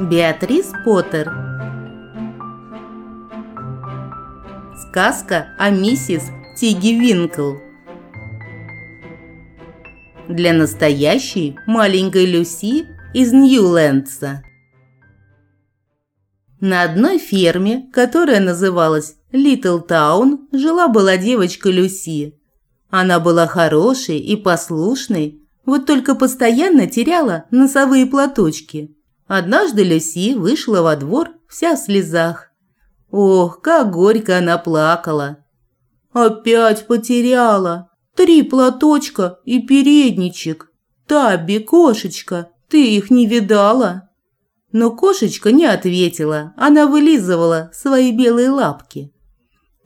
Беатрис Поттер. Сказка о миссис Тиги Винкл. Для настоящей маленькой Люси из Ньюлендса На одной ферме, которая называлась Литл Таун, жила-была девочка Люси. Она была хорошей и послушной, вот только постоянно теряла носовые платочки – Однажды Люси вышла во двор вся в слезах. Ох, как горько она плакала. Опять потеряла. Три платочка и передничек. Таби, кошечка, ты их не видала? Но кошечка не ответила, она вылизывала свои белые лапки.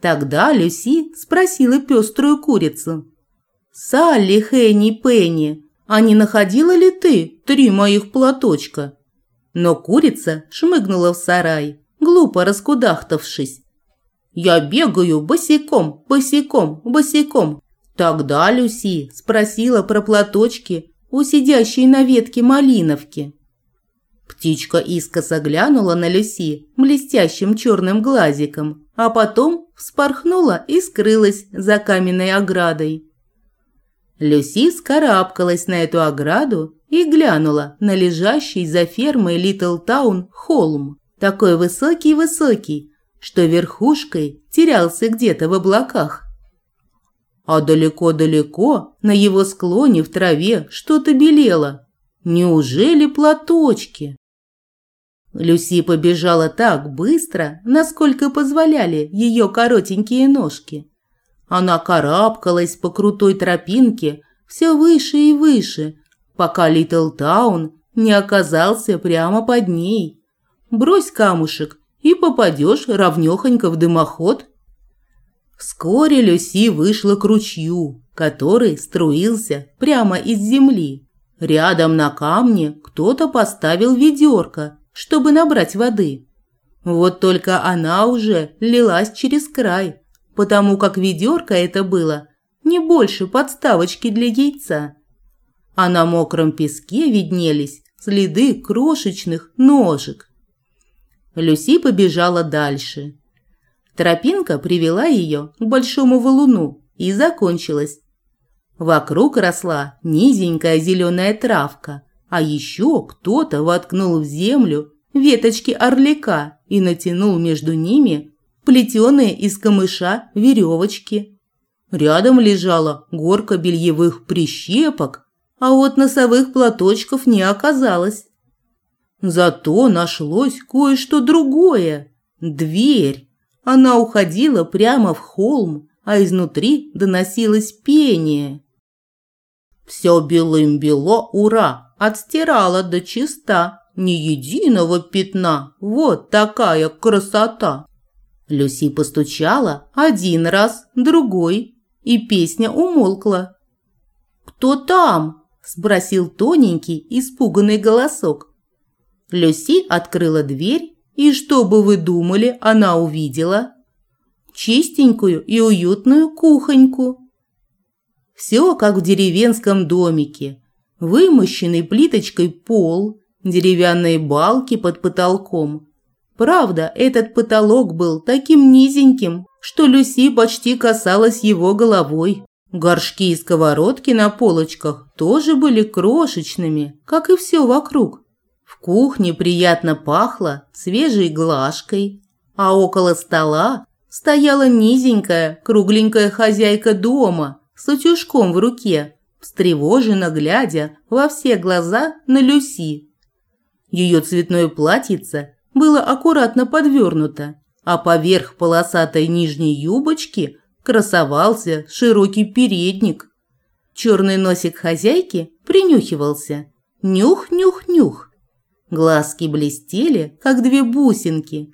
Тогда Люси спросила пеструю курицу. «Салли, Хенни, Пенни, а не находила ли ты три моих платочка?» Но курица шмыгнула в сарай, глупо раскудахтавшись. «Я бегаю босиком, босиком, босиком». Тогда Люси спросила про платочки у сидящей на ветке малиновки. Птичка искоса глянула на Люси блестящим черным глазиком, а потом вспорхнула и скрылась за каменной оградой. Люси скарабкалась на эту ограду и глянула на лежащий за фермой Литл Таун холм, такой высокий-высокий, что верхушкой терялся где-то в облаках. А далеко-далеко на его склоне в траве что-то белело. Неужели платочки? Люси побежала так быстро, насколько позволяли ее коротенькие ножки. Она карабкалась по крутой тропинке все выше и выше, пока Литл Таун не оказался прямо под ней. Брось камушек и попадешь равнёхонько в дымоход. Вскоре Люси вышла к ручью, который струился прямо из земли. Рядом на камне кто-то поставил ведерко, чтобы набрать воды. Вот только она уже лилась через край, потому как ведерко это было не больше подставочки для яйца а на мокром песке виднелись следы крошечных ножек. Люси побежала дальше. Тропинка привела ее к большому валуну и закончилась. Вокруг росла низенькая зеленая травка, а еще кто-то воткнул в землю веточки орлика и натянул между ними плетеные из камыша веревочки. Рядом лежала горка бельевых прищепок а вот носовых платочков не оказалось. Зато нашлось кое-что другое. Дверь. Она уходила прямо в холм, а изнутри доносилось пение. Все белым-бело, ура, отстирала до чиста, ни единого пятна, вот такая красота. Люси постучала один раз, другой, и песня умолкла. «Кто там?» спросил тоненький, испуганный голосок. Люси открыла дверь, и что бы вы думали, она увидела? Чистенькую и уютную кухоньку. Все как в деревенском домике. Вымощенный плиточкой пол, деревянные балки под потолком. Правда, этот потолок был таким низеньким, что Люси почти касалась его головой. Горшки и сковородки на полочках тоже были крошечными, как и все вокруг. В кухне приятно пахло свежей глажкой, а около стола стояла низенькая, кругленькая хозяйка дома с утюжком в руке, встревоженно глядя во все глаза на Люси. Ее цветное платьице было аккуратно подвернуто, а поверх полосатой нижней юбочки – красовался широкий передник. Черный носик хозяйки принюхивался. Нюх-нюх-нюх. Глазки блестели, как две бусинки,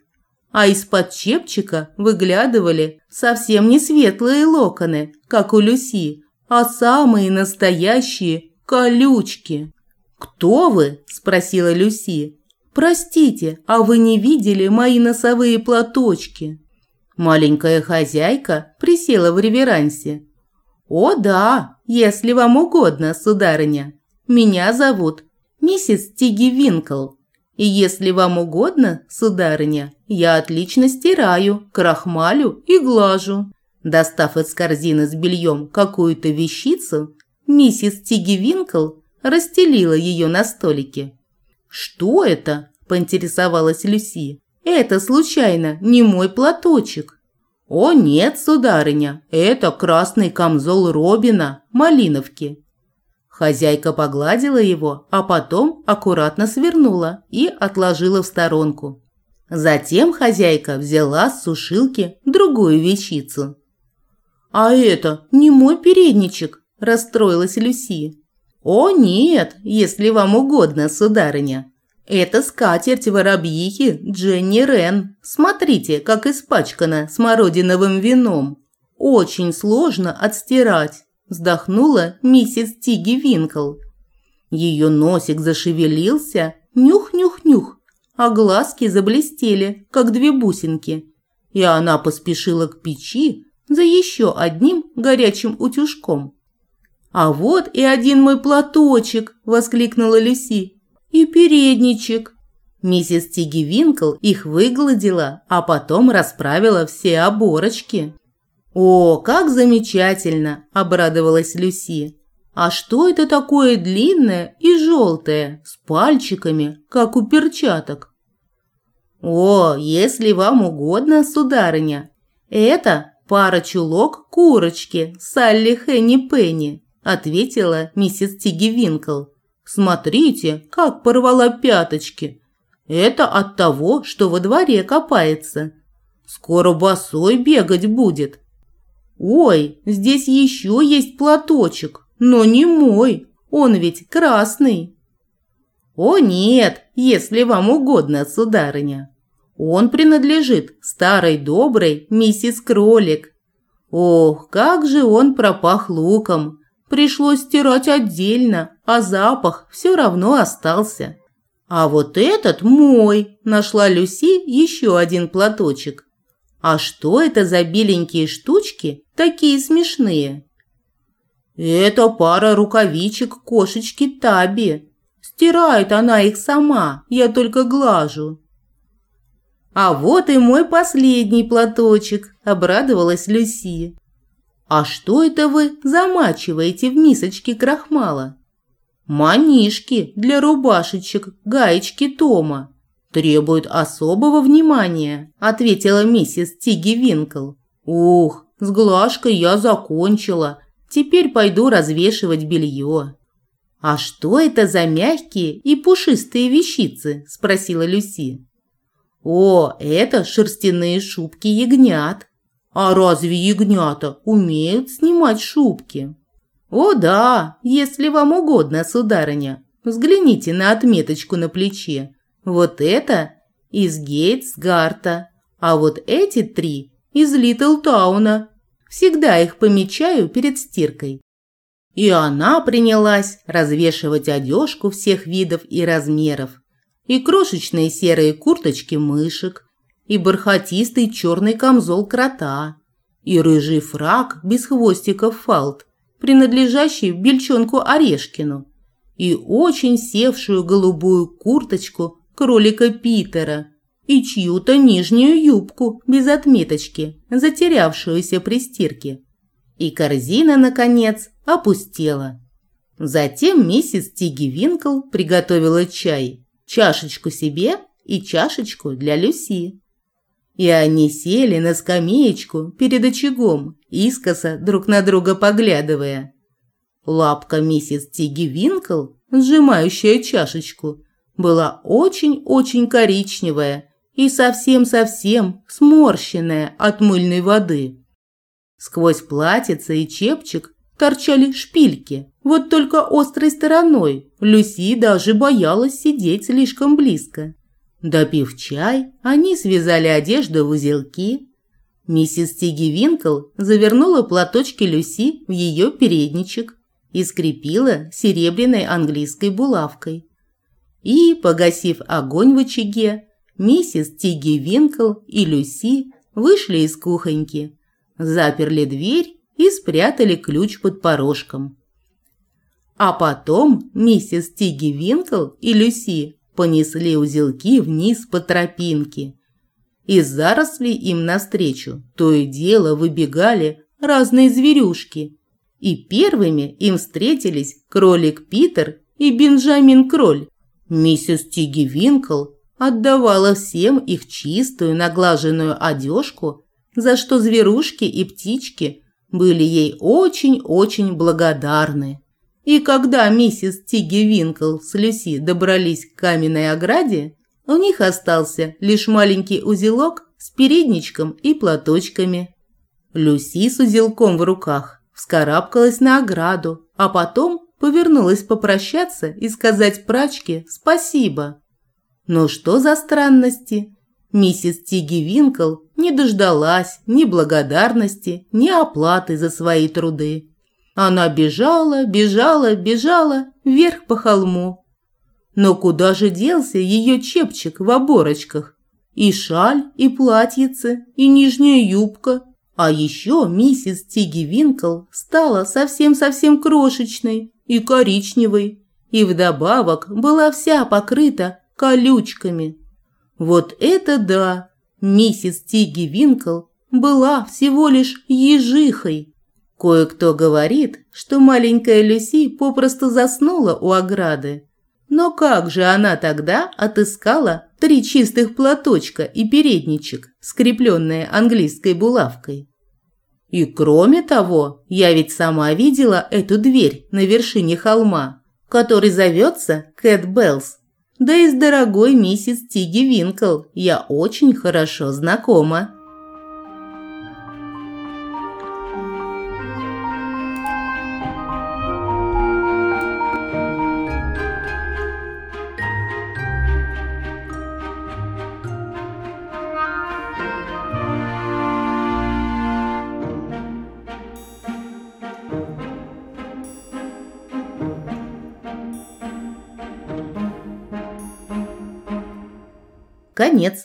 а из-под чепчика выглядывали совсем не светлые локоны, как у Люси, а самые настоящие колючки. «Кто вы?» – спросила Люси. «Простите, а вы не видели мои носовые платочки?» Маленькая хозяйка присела в реверансе. «О да, если вам угодно, сударыня. Меня зовут миссис Тиги Винкл. И если вам угодно, сударыня, я отлично стираю, крахмалю и глажу». Достав из корзины с бельем какую-то вещицу, миссис Тиги Винкл расстелила ее на столике. «Что это?» – поинтересовалась Люси. «Это, случайно, не мой платочек». «О нет, сударыня, это красный камзол Робина, Малиновки». Хозяйка погладила его, а потом аккуратно свернула и отложила в сторонку. Затем хозяйка взяла с сушилки другую вещицу. «А это не мой передничек», – расстроилась Люси. «О нет, если вам угодно, сударыня. Это скатерть воробьихи Дженни Рен. Смотрите, как испачкана смородиновым вином. Очень сложно отстирать», – вздохнула миссис Тиги Винкл. Ее носик зашевелился, нюх-нюх-нюх, а глазки заблестели, как две бусинки. И она поспешила к печи, за еще одним горячим утюжком. «А вот и один мой платочек!» – воскликнула Люси. «И передничек!» Миссис Тиги Винкл их выгладила, а потом расправила все оборочки. «О, как замечательно!» – обрадовалась Люси. «А что это такое длинное и желтое, с пальчиками, как у перчаток?» «О, если вам угодно, сударыня, это пара чулок курочки Салли Хенни Пенни», – ответила миссис Тиги Винкл. «Смотрите, как порвала пяточки. Это от того, что во дворе копается. Скоро босой бегать будет». «Ой, здесь еще есть платочек, но не мой, он ведь красный». «О нет, если вам угодно, сударыня». Он принадлежит старой доброй миссис Кролик. Ох, как же он пропах луком. Пришлось стирать отдельно, а запах все равно остался. А вот этот мой, нашла Люси еще один платочек. А что это за беленькие штучки, такие смешные? Это пара рукавичек кошечки Таби. Стирает она их сама, я только глажу. «А вот и мой последний платочек», – обрадовалась Люси. «А что это вы замачиваете в мисочке крахмала?» «Манишки для рубашечек, гаечки Тома. Требуют особого внимания», – ответила миссис Тиги Винкл. «Ух, с глажкой я закончила. Теперь пойду развешивать белье». «А что это за мягкие и пушистые вещицы?» – спросила Люси. О, это шерстяные шубки ягнят. А разве ягнята умеют снимать шубки? О да, если вам угодно, сударыня. Взгляните на отметочку на плече. Вот это из Гейтсгарта, а вот эти три из Литлтауна. Всегда их помечаю перед стиркой. И она принялась развешивать одежку всех видов и размеров и крошечные серые курточки мышек, и бархатистый черный камзол крота, и рыжий фрак без хвостиков фалт, принадлежащий бельчонку Орешкину, и очень севшую голубую курточку кролика Питера, и чью-то нижнюю юбку без отметочки, затерявшуюся при стирке. И корзина, наконец, опустела. Затем миссис Тиги Винкл приготовила чай чашечку себе и чашечку для Люси. И они сели на скамеечку перед очагом, искоса друг на друга поглядывая. Лапка миссис Тиги Винкл, сжимающая чашечку, была очень-очень коричневая и совсем-совсем сморщенная от мыльной воды. Сквозь платьице и чепчик торчали шпильки. Вот только острой стороной Люси даже боялась сидеть слишком близко. Допив чай, они связали одежду в узелки. Миссис Тиги Винкл завернула платочки Люси в ее передничек и скрепила серебряной английской булавкой. И, погасив огонь в очаге, миссис Тиги Винкл и Люси вышли из кухоньки, заперли дверь и спрятали ключ под порожком. А потом миссис Тиги Винкл и Люси понесли узелки вниз по тропинке. Из зарослей им навстречу то и дело выбегали разные зверюшки. И первыми им встретились кролик Питер и Бенджамин Кроль. Миссис Тиги Винкл отдавала всем их чистую наглаженную одежку, за что зверушки и птички были ей очень-очень благодарны. И когда миссис Тиги Винкл с Люси добрались к каменной ограде, у них остался лишь маленький узелок с передничком и платочками. Люси с узелком в руках вскарабкалась на ограду, а потом повернулась попрощаться и сказать прачке спасибо. Но что за странности? Миссис Тиги Винкл не дождалась ни благодарности, ни оплаты за свои труды. Она бежала, бежала, бежала вверх по холму. Но куда же делся ее чепчик в оборочках? И шаль, и платьице, и нижняя юбка. А еще миссис Тиги Винкл стала совсем-совсем крошечной и коричневой, и вдобавок была вся покрыта колючками. Вот это да! Миссис Тиги Винкл была всего лишь ежихой. Кое-кто говорит, что маленькая Люси попросту заснула у ограды. Но как же она тогда отыскала три чистых платочка и передничек, скрепленные английской булавкой? И кроме того, я ведь сама видела эту дверь на вершине холма, который зовется Кэт Беллс. Да и с дорогой миссис Тиги Винкл я очень хорошо знакома. Конец.